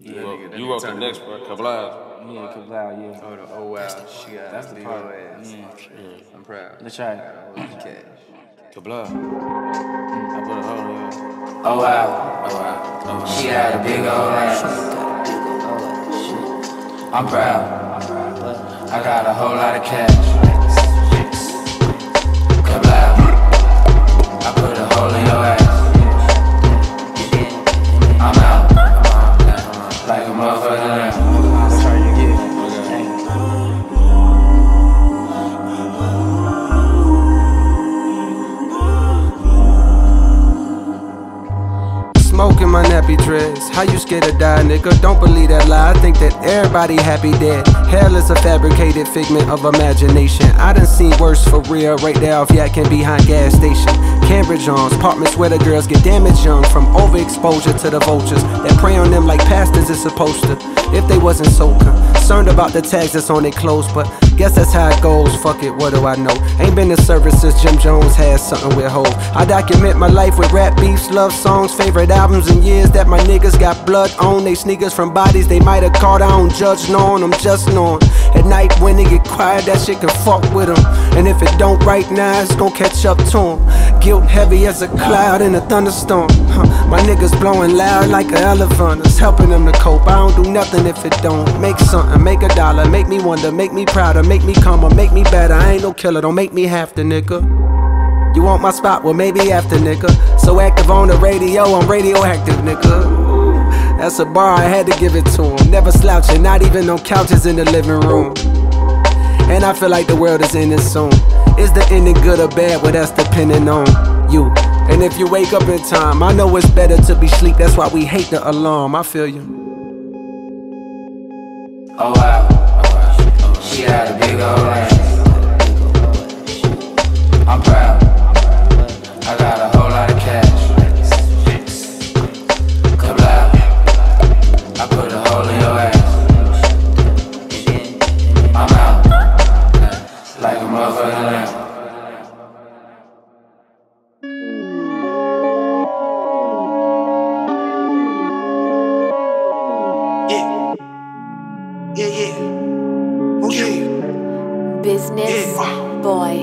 Yeah, You wrote, nigga, you nigga wrote the next it- part, Kablash. Yeah, Kablau, yeah. Oh, the, oh wow, she got That's the big part. old ass. Mm. Yeah. I'm proud. Let's try it. Got a whole cash. Kablash. I put it on you. Oh wow, oh wow. She had a big old ass. Oh, I'm proud. I got a whole lot of cash. Smoking my nappy dreads. How you scared to die, nigga? Don't believe that lie. I think that everybody happy dead. Hell is a fabricated figment of imagination. I done seen worse for real, right there off yakking behind gas station. Cambridge Arms, apartments where the girls get damaged young from overexposure to the vultures that prey on them like pastors is supposed to. If they wasn't so concerned about the tags that's on their clothes, but guess that's how it goes. Fuck it, what do I know? Ain't been in service since Jim Jones had something with Hope. I document my life with rap beefs, love songs, favorite albums, and years that my niggas got blood on. They sneakers from bodies they might have caught. I don't judge none, I'm just knowing. At night when they get quiet, that shit can fuck with them. And if it don't right now, it's gon' catch up to to 'em. Guilt heavy as a cloud in a thunderstorm. Huh. My niggas blowing loud like an elephant. It's helping them to cope. I don't do nothing if it don't. Make something, make a dollar, make me wonder, make me prouder, make me calmer, make me better. I ain't no killer, don't make me have to, nigga. You want my spot? Well, maybe after, nigga. So active on the radio, I'm radioactive, nigga. That's a bar, I had to give it to him. Never slouching, not even on couches in the living room. And I feel like the world is ending soon. Is the ending good or bad? Well, that's depending on you. And if you wake up in time, I know it's better to be sleep. That's why we hate the alarm. I feel you. Oh wow. She had a big old ass. I'm proud. Business boy.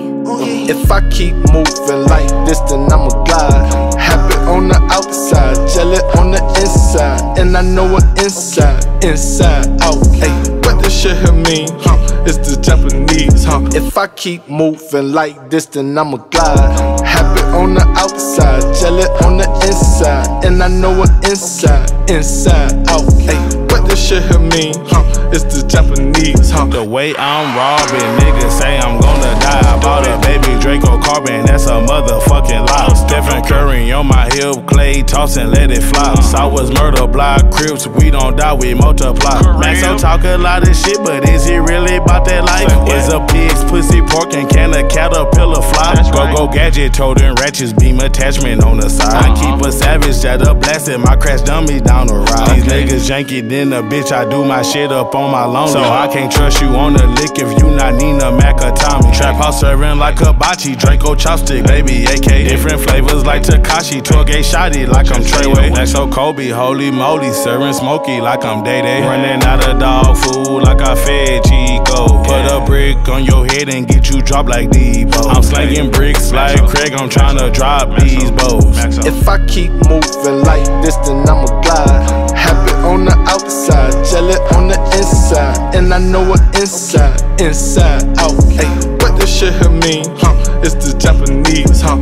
If I keep moving like this, then I'm a god. Happy on the outside, jelly on the inside, and I know what inside, inside out. Hey, what this shit here mean? Huh? It's the Japanese, huh? If I keep moving like this, then I'ma glide. Happy on the outside, jelly on the inside, and I know what inside, inside out. What this shit here mean? Huh? It's the Japanese, huh? The way I'm robbing, niggas say I'm gonna die. I bought a baby Draco carbon, that's a motherfucking lie. Stephen Curry on my hip, Klay toss and let it fly. Saw was murder block, crips, we don't die, we multiply. Maxo talk a lot of shit, but is he really about that life? Is a pig's pussy pork and can a caterpillar fly? Go go gadget, toting ratchets, beam attachment on the side. I keep a savage that up blasted, my crash dummy down the ride. These niggas janky, then a bitch, I do my shit up on my loan. So I can't trust you on the lick if you not Nina Macatami. Trap house serving like hibachi, Draco chopstick, baby AK. Different flavors like Takashi, 12 gauge shotty like I'm Treyway. Exo Kobe, holy moly, serving smoky like I'm Day Day. Running out of dog food like I fed Chico. Put a brick on your head and get you dropped like Debo. I'm slanging bricks like Craig, I'm trying to drop these bows. If I keep moving like this, then I'ma glide. Happy on the outside, jelly on the inside, and I know what inside, inside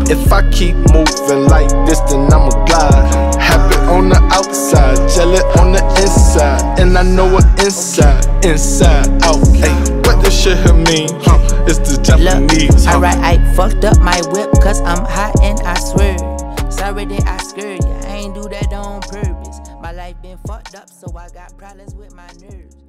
If I keep moving like this, then I'ma glide. Happy on the outside, jelly on the inside, and I know what inside, inside out. Hey, what this shit here mean? Huh? It's the Japanese, huh? Alright, I fucked up my whip cause I'm hot and I swear. Sorry that I scared you, I ain't do that on purpose. My life been fucked up, so I got problems with my nerves.